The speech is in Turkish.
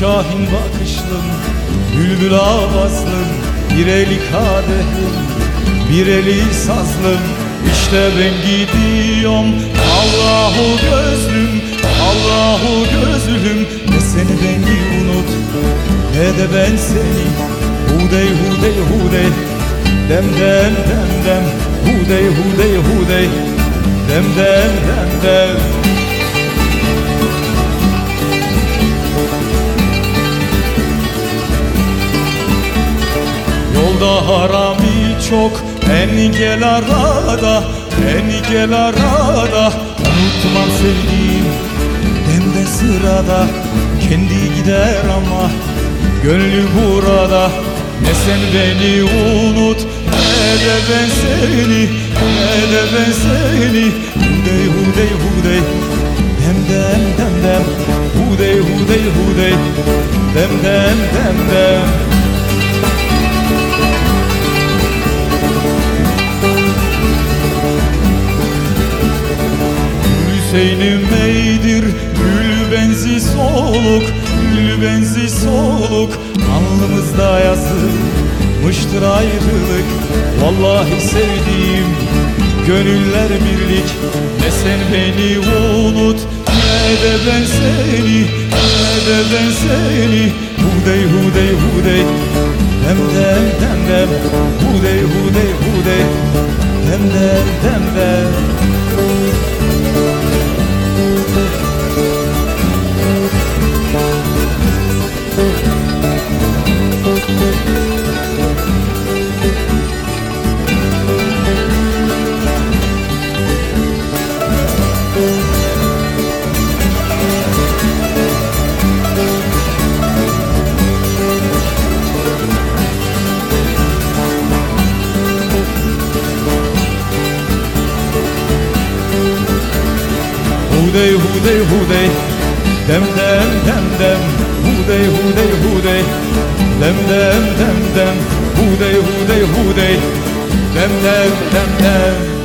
şahin bakışlım Bülbül avazlım Bir eli kadehim Bir eli sazlım. İşte ben gidiyorum Allahu gözlüm Allahu gözlüm. Ne seni beni unut Ne de ben seni. Hudey hudey hudey Dem dem dem dem. Hudey hudey hudey Dem dem dem dem. Yolda harami çok Engel arada Engel arada. Unutmam sevdiğim Demde sırada Kendi gider ama Gönlü burada. Ne sen beni unut Ne de ben seni Ne de ben seni. Hudey hudey hudey Dem dem dem dem Hudey hudey hudey Dem dem dem dem Hüseyin'im eydir Gül benzi soluk Gül benzi soluk. Alnımızda yazılmıştır ayrılık. Vallahi sevdiğim Gönüller birlik. Ne sen beni unut Ne de ben seni Ne de ben seni. Hudey hudey hudey. Dem dem dem dem. Hudey hudey hudey. Dem dem dem dem Hudey hudey hudey. Dem dem dem dem. Hudey hudey hudey Dem dem dem dem Hudey hudey hudey. Dem dem dem dem